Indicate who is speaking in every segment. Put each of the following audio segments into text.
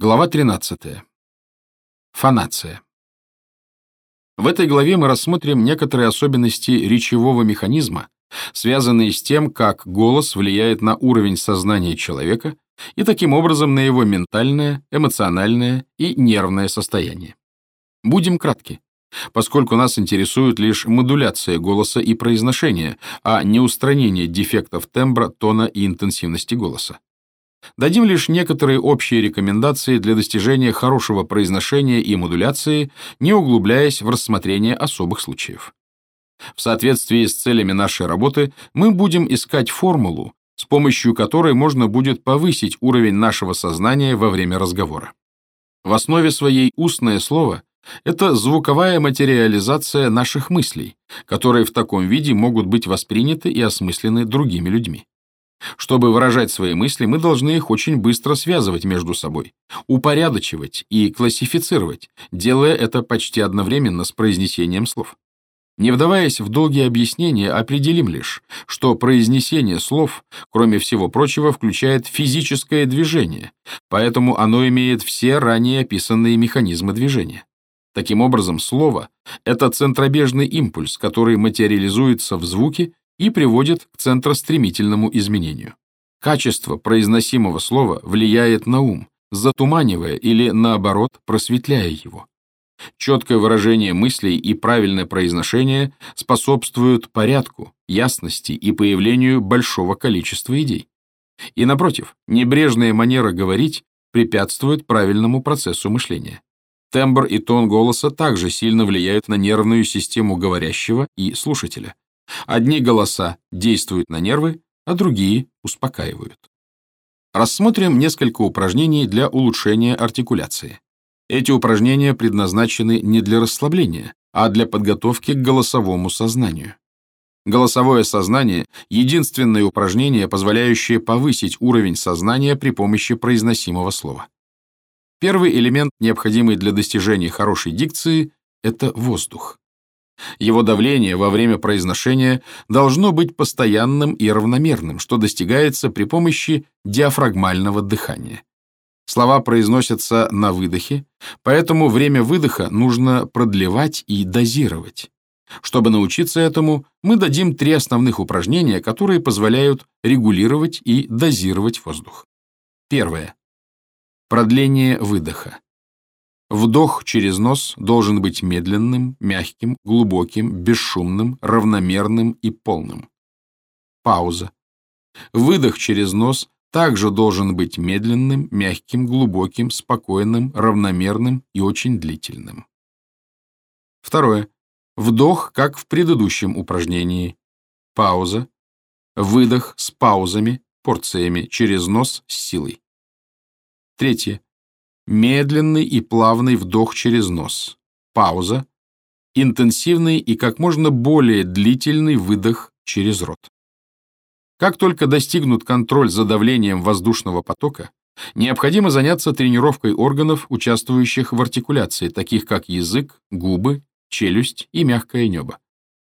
Speaker 1: Глава 13. Фонация. В этой главе мы рассмотрим некоторые особенности речевого механизма, связанные с тем, как голос влияет на уровень сознания человека и таким образом на его ментальное, эмоциональное и нервное состояние. Будем кратки, поскольку нас интересует лишь модуляция голоса и произношения, а не устранение дефектов тембра, тона и интенсивности голоса. Дадим лишь некоторые общие рекомендации для достижения хорошего произношения и модуляции, не углубляясь в рассмотрение особых случаев. В соответствии с целями нашей работы мы будем искать формулу, с помощью которой можно будет повысить уровень нашего сознания во время разговора. В основе своей устное слово – это звуковая материализация наших мыслей, которые в таком виде могут быть восприняты и осмыслены другими людьми. Чтобы выражать свои мысли, мы должны их очень быстро связывать между собой, упорядочивать и классифицировать, делая это почти одновременно с произнесением слов. Не вдаваясь в долгие объяснения, определим лишь, что произнесение слов, кроме всего прочего, включает физическое движение, поэтому оно имеет все ранее описанные механизмы движения. Таким образом, слово — это центробежный импульс, который материализуется в звуке и приводит к центростремительному изменению. Качество произносимого слова влияет на ум, затуманивая или, наоборот, просветляя его. Четкое выражение мыслей и правильное произношение способствуют порядку, ясности и появлению большого количества идей. И, напротив, небрежная манера говорить препятствует правильному процессу мышления. Тембр и тон голоса также сильно влияют на нервную систему говорящего и слушателя. Одни голоса действуют на нервы, а другие успокаивают. Рассмотрим несколько упражнений для улучшения артикуляции. Эти упражнения предназначены не для расслабления, а для подготовки к голосовому сознанию. Голосовое сознание – единственное упражнение, позволяющее повысить уровень сознания при помощи произносимого слова. Первый элемент, необходимый для достижения хорошей дикции – это воздух. Его давление во время произношения должно быть постоянным и равномерным, что достигается при помощи диафрагмального дыхания. Слова произносятся на выдохе, поэтому время выдоха нужно продлевать и дозировать. Чтобы научиться этому, мы дадим три основных упражнения, которые позволяют регулировать и дозировать воздух. Первое. Продление выдоха. Вдох через нос должен быть медленным, мягким, глубоким, бесшумным, равномерным и полным. Пауза. Выдох через нос также должен быть медленным, мягким, глубоким, спокойным, равномерным и очень длительным. Второе. Вдох, как в предыдущем упражнении. Пауза. Выдох с паузами, порциями, через нос с силой. Третье. Медленный и плавный вдох через нос. Пауза. Интенсивный и как можно более длительный выдох через рот. Как только достигнут контроль за давлением воздушного потока, необходимо заняться тренировкой органов, участвующих в артикуляции, таких как язык, губы, челюсть и мягкое небо.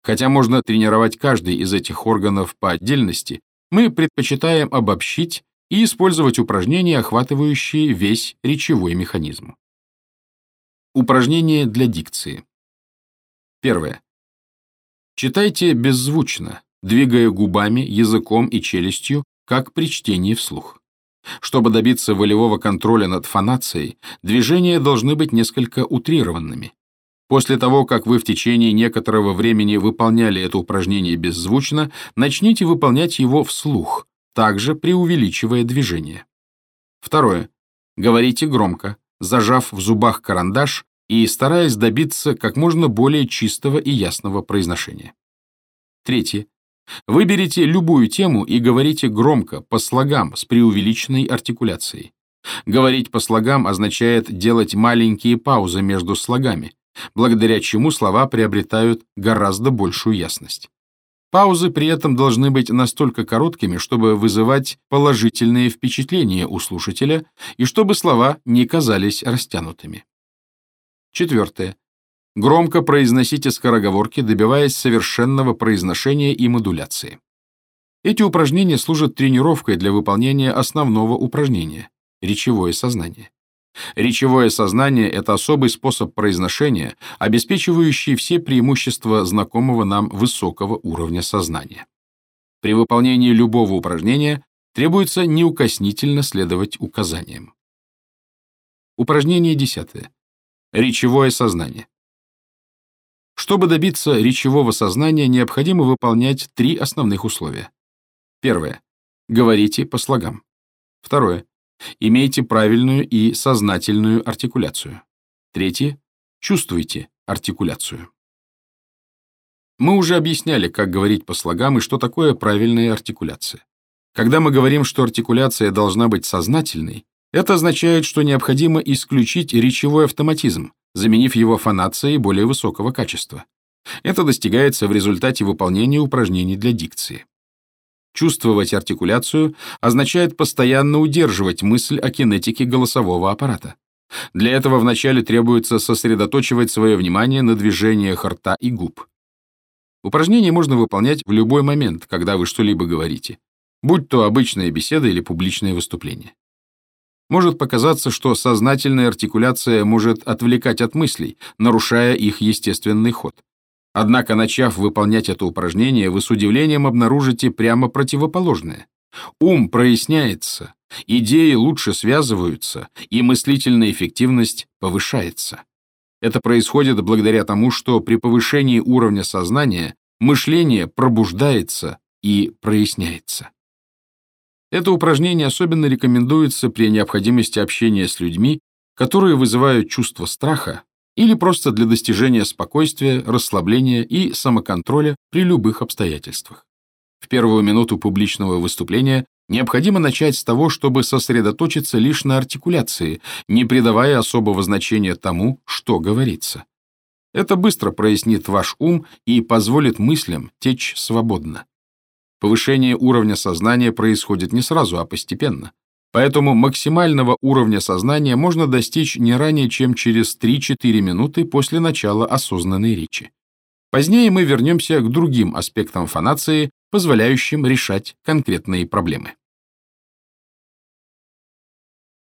Speaker 1: Хотя можно тренировать каждый из этих органов по отдельности, мы предпочитаем обобщить и использовать упражнения, охватывающие весь речевой механизм. Упражнения для дикции. Первое. Читайте беззвучно, двигая губами, языком и челюстью, как при чтении вслух. Чтобы добиться волевого контроля над фонацией, движения должны быть несколько утрированными. После того, как вы в течение некоторого времени выполняли это упражнение беззвучно, начните выполнять его вслух, также преувеличивая движение. Второе. Говорите громко, зажав в зубах карандаш и стараясь добиться как можно более чистого и ясного произношения. Третье. Выберите любую тему и говорите громко, по слогам, с преувеличенной артикуляцией. Говорить по слогам означает делать маленькие паузы между слогами, благодаря чему слова приобретают гораздо большую ясность. Паузы при этом должны быть настолько короткими, чтобы вызывать положительные впечатления у слушателя и чтобы слова не казались растянутыми. Четвертое. Громко произносите скороговорки, добиваясь совершенного произношения и модуляции. Эти упражнения служат тренировкой для выполнения основного упражнения – речевое сознание. Речевое сознание – это особый способ произношения, обеспечивающий все преимущества знакомого нам высокого уровня сознания. При выполнении любого упражнения требуется неукоснительно следовать указаниям. Упражнение 10. Речевое сознание. Чтобы добиться речевого сознания, необходимо выполнять три основных условия. Первое. Говорите по слогам. Второе. Имейте правильную и сознательную артикуляцию. Третье. Чувствуйте артикуляцию. Мы уже объясняли, как говорить по слогам и что такое правильная артикуляция. Когда мы говорим, что артикуляция должна быть сознательной, это означает, что необходимо исключить речевой автоматизм, заменив его фонацией более высокого качества. Это достигается в результате выполнения упражнений для дикции. Чувствовать артикуляцию означает постоянно удерживать мысль о кинетике голосового аппарата. Для этого вначале требуется сосредоточивать свое внимание на движениях рта и губ. Упражнение можно выполнять в любой момент, когда вы что-либо говорите, будь то обычная беседа или публичное выступление. Может показаться, что сознательная артикуляция может отвлекать от мыслей, нарушая их естественный ход. Однако, начав выполнять это упражнение, вы с удивлением обнаружите прямо противоположное. Ум проясняется, идеи лучше связываются, и мыслительная эффективность повышается. Это происходит благодаря тому, что при повышении уровня сознания мышление пробуждается и проясняется. Это упражнение особенно рекомендуется при необходимости общения с людьми, которые вызывают чувство страха или просто для достижения спокойствия, расслабления и самоконтроля при любых обстоятельствах. В первую минуту публичного выступления необходимо начать с того, чтобы сосредоточиться лишь на артикуляции, не придавая особого значения тому, что говорится. Это быстро прояснит ваш ум и позволит мыслям течь свободно. Повышение уровня сознания происходит не сразу, а постепенно. Поэтому максимального уровня сознания можно достичь не ранее, чем через 3-4 минуты после начала осознанной речи. Позднее мы вернемся к другим аспектам фонации, позволяющим решать конкретные проблемы.